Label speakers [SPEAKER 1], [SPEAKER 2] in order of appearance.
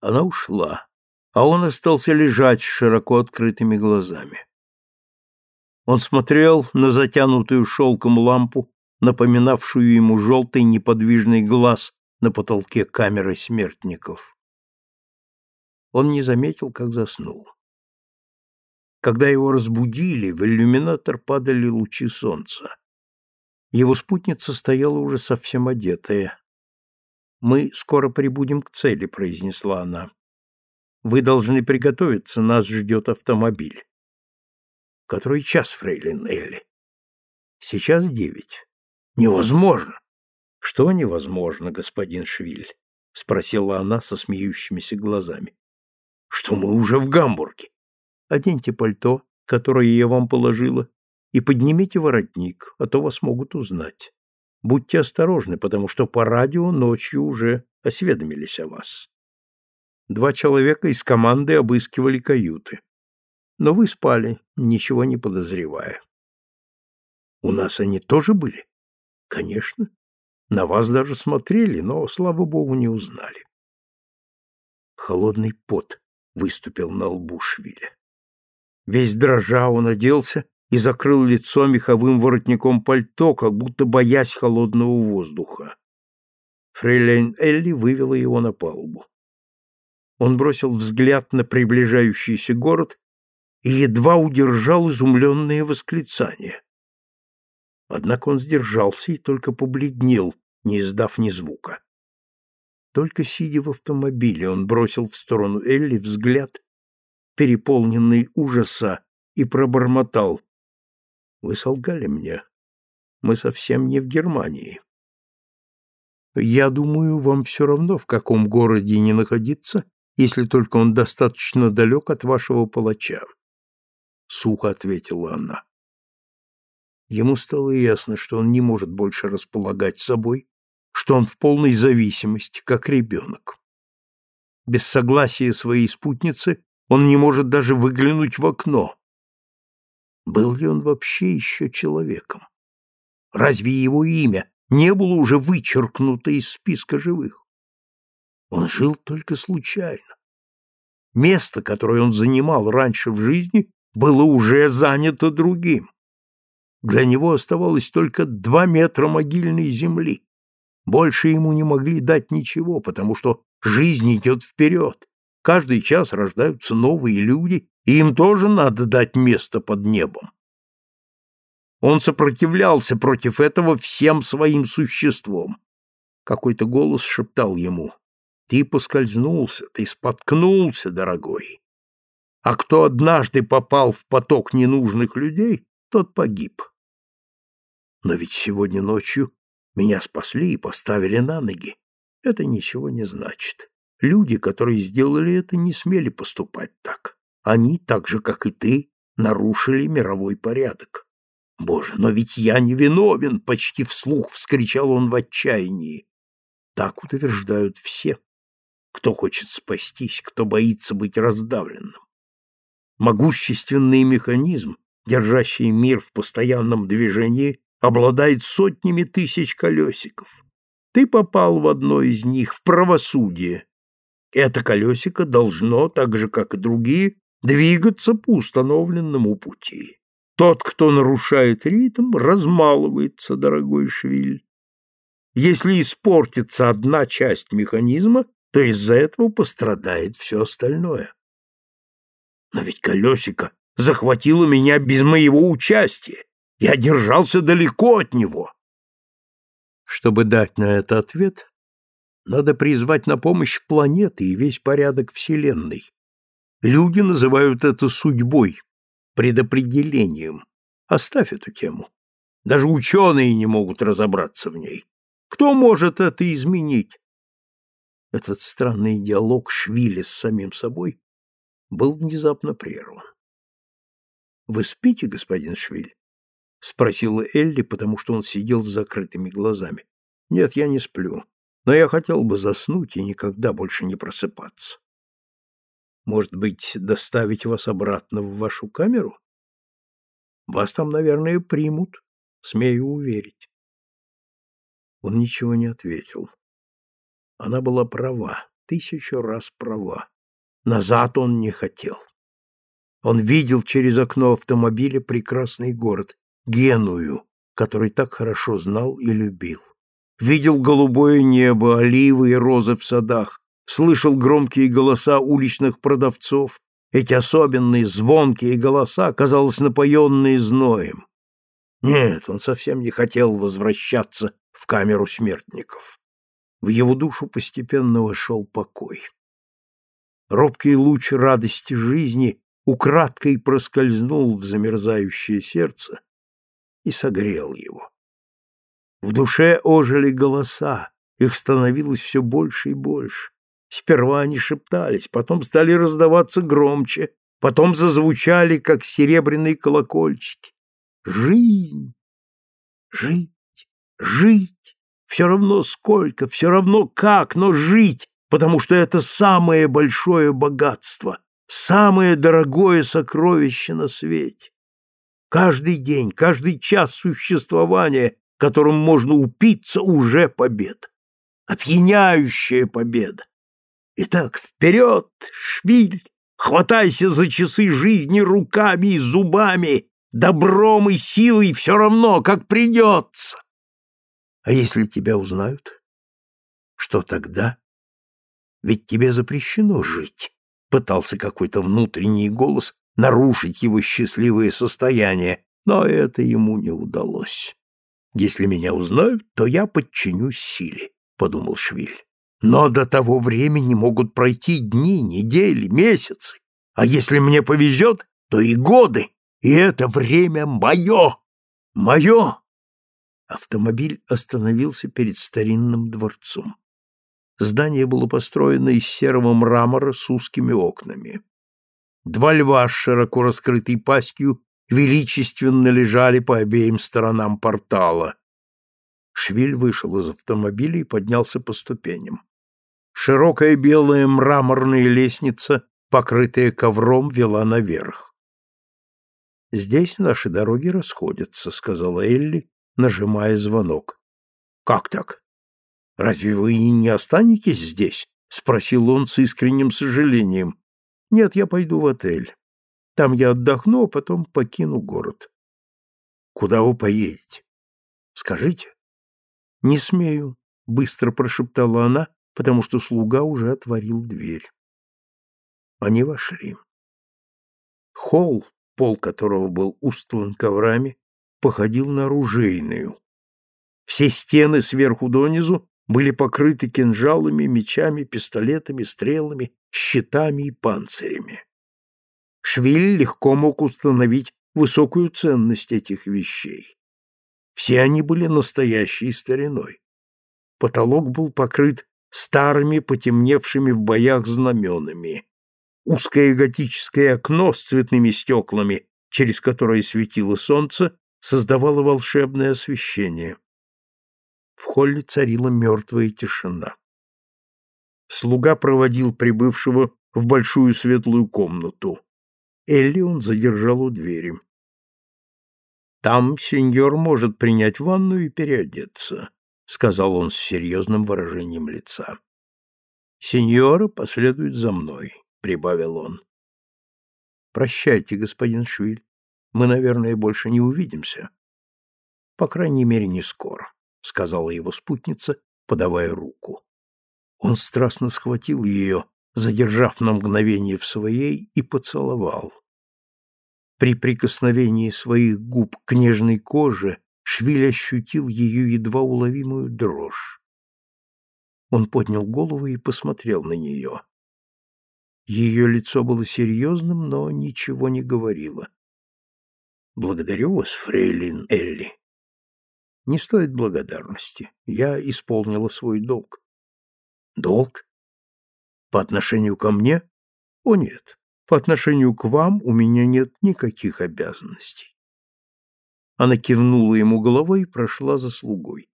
[SPEAKER 1] Она ушла, а он остался лежать с широко открытыми глазами. Он смотрел на затянутую шелком лампу, напоминавшую ему желтый неподвижный глаз на потолке камеры смертников. Он не заметил, как заснул. Когда его разбудили, в иллюминатор падали лучи солнца. Его спутница стояла уже совсем одетая. «Мы скоро прибудем к цели», — произнесла она. «Вы должны приготовиться, нас ждет автомобиль». «Который час, фрейлин Элли?» «Сейчас девять». «Невозможно!» «Что невозможно, господин Швиль?» — спросила она со смеющимися глазами. «Что мы уже в Гамбурге?» «Оденьте пальто, которое я вам положила, и поднимите воротник, а то вас могут узнать. Будьте осторожны, потому что по радио ночью уже осведомились о вас. Два человека из команды обыскивали каюты. Но вы спали, ничего не подозревая. У нас они тоже были? Конечно. На вас даже смотрели, но, слава богу, не узнали. Холодный пот выступил на лбу Швиля. Весь дрожа он оделся и закрыл лицо меховым воротником пальто, как будто боясь холодного воздуха. Фрейлейн Элли вывела его на палубу. Он бросил взгляд на приближающийся город и едва удержал изумленные восклицания. Однако он сдержался и только побледнел, не издав ни звука. Только сидя в автомобиле, он бросил в сторону Элли взгляд, переполненный ужаса, и пробормотал. Вы солгали мне. Мы совсем не в Германии. Я думаю, вам все равно, в каком городе не находиться, если только он достаточно далек от вашего палача. Сухо ответила она. Ему стало ясно, что он не может больше располагать собой, что он в полной зависимости, как ребенок. Без согласия своей спутницы он не может даже выглянуть в окно, был ли он вообще еще человеком? Разве его имя не было уже вычеркнуто из списка живых? Он жил только случайно. Место, которое он занимал раньше в жизни, было уже занято другим. Для него оставалось только два метра могильной земли. Больше ему не могли дать ничего, потому что жизнь идет вперед. Каждый час рождаются новые люди, и им тоже надо дать место под небом. Он сопротивлялся против этого всем своим существом. Какой-то голос шептал ему, «Ты поскользнулся, ты споткнулся, дорогой. А кто однажды попал в поток ненужных людей, тот погиб. Но ведь сегодня ночью меня спасли и поставили на ноги. Это ничего не значит. Люди, которые сделали это, не смели поступать так. Они, так же, как и ты, нарушили мировой порядок. Боже, но ведь я не виновен, почти вслух вскричал он в отчаянии. Так утверждают все, кто хочет спастись, кто боится быть раздавленным. Могущественный механизм, держащий мир в постоянном движении, обладает сотнями тысяч колесиков. Ты попал в одно из них, в правосудие. Это колесико должно, так же, как и другие, двигаться по установленному пути. Тот, кто нарушает ритм, размалывается, дорогой Швиль. Если испортится одна часть механизма, то из-за этого пострадает все остальное. Но ведь колесико захватило меня без моего участия. Я держался далеко от него. Чтобы дать на это ответ, надо призвать на помощь планеты и весь порядок Вселенной. Люди называют это судьбой, предопределением. Оставь эту тему. Даже ученые не могут разобраться в ней. Кто может это изменить? Этот странный диалог Швили с самим собой был внезапно прерван. «Вы спите, господин Швиль?» — спросила Элли, потому что он сидел с закрытыми глазами. «Нет, я не сплю, но я хотел бы заснуть и никогда больше не просыпаться». Может быть, доставить вас обратно в вашу камеру? Вас там, наверное, примут, смею уверить. Он ничего не ответил. Она была права, тысячу раз права. Назад он не хотел. Он видел через окно автомобиля прекрасный город, Геную, который так хорошо знал и любил. Видел голубое небо, оливы и розы в садах, слышал громкие голоса уличных продавцов, эти особенные звонкие голоса, казалось, напоенные зноем. Нет, он совсем не хотел возвращаться в камеру смертников. В его душу постепенно вошел покой. Робкий луч радости жизни украдкой проскользнул в замерзающее сердце и согрел его. В душе ожили голоса, их становилось все больше и больше. Сперва они шептались, потом стали раздаваться громче, потом зазвучали, как серебряные колокольчики. Жизнь! Жить! Жить! Все равно сколько, все равно как, но жить, потому что это самое большое богатство, самое дорогое сокровище на свете. Каждый день, каждый час существования, которым можно упиться, уже победа. Опьяняющая победа. Итак, вперед, швиль! Хватайся за часы жизни руками и зубами, добром и силой все равно, как придется. А если тебя узнают? Что тогда? Ведь тебе запрещено жить. Пытался какой-то внутренний голос нарушить его счастливое состояние, но это ему не удалось. Если меня узнают, то я подчинюсь силе, подумал Швиль. Но до того времени могут пройти дни, недели, месяцы. А если мне повезет, то и годы. И это время мое! Мое! Автомобиль остановился перед старинным дворцом. Здание было построено из серого мрамора с узкими окнами. Два льва с широко раскрытой пастью величественно лежали по обеим сторонам портала. Швиль вышел из автомобиля и поднялся по ступеням. Широкая белая мраморная лестница, покрытая ковром, вела наверх. «Здесь наши дороги расходятся», — сказала Элли, нажимая звонок. «Как так? Разве вы не останетесь здесь?» — спросил он с искренним сожалением. «Нет, я пойду в отель. Там я отдохну, а потом покину город». «Куда вы поедете? Скажите». «Не смею», — быстро прошептала она, потому что слуга уже отворил дверь. Они вошли. Холл, пол которого был устлан коврами, походил на оружейную. Все стены сверху донизу были покрыты кинжалами, мечами, пистолетами, стрелами, щитами и панцирями. Швиль легко мог установить высокую ценность этих вещей. Все они были настоящей стариной. Потолок был покрыт старыми, потемневшими в боях знаменами. Узкое готическое окно с цветными стеклами, через которое светило солнце, создавало волшебное освещение. В холле царила мертвая тишина. Слуга проводил прибывшего в большую светлую комнату. Элли он задержал у двери. «Там сеньор может принять ванну и переодеться сказал он с серьезным выражением лица. Сеньора последует за мной, прибавил он. Прощайте, господин Швиль. Мы, наверное, больше не увидимся. По крайней мере, не скоро, сказала его спутница, подавая руку. Он страстно схватил ее, задержав на мгновение в своей, и поцеловал. При прикосновении своих губ к нежной коже Швиль ощутил ее едва уловимую дрожь. Он поднял голову и посмотрел на нее. Ее лицо было серьезным, но ничего не говорило. «Благодарю вас, фрейлин Элли». «Не стоит благодарности. Я исполнила свой долг». «Долг? По отношению ко мне? О нет, по отношению к вам у меня нет никаких обязанностей». Она кивнула ему головой и прошла за слугой.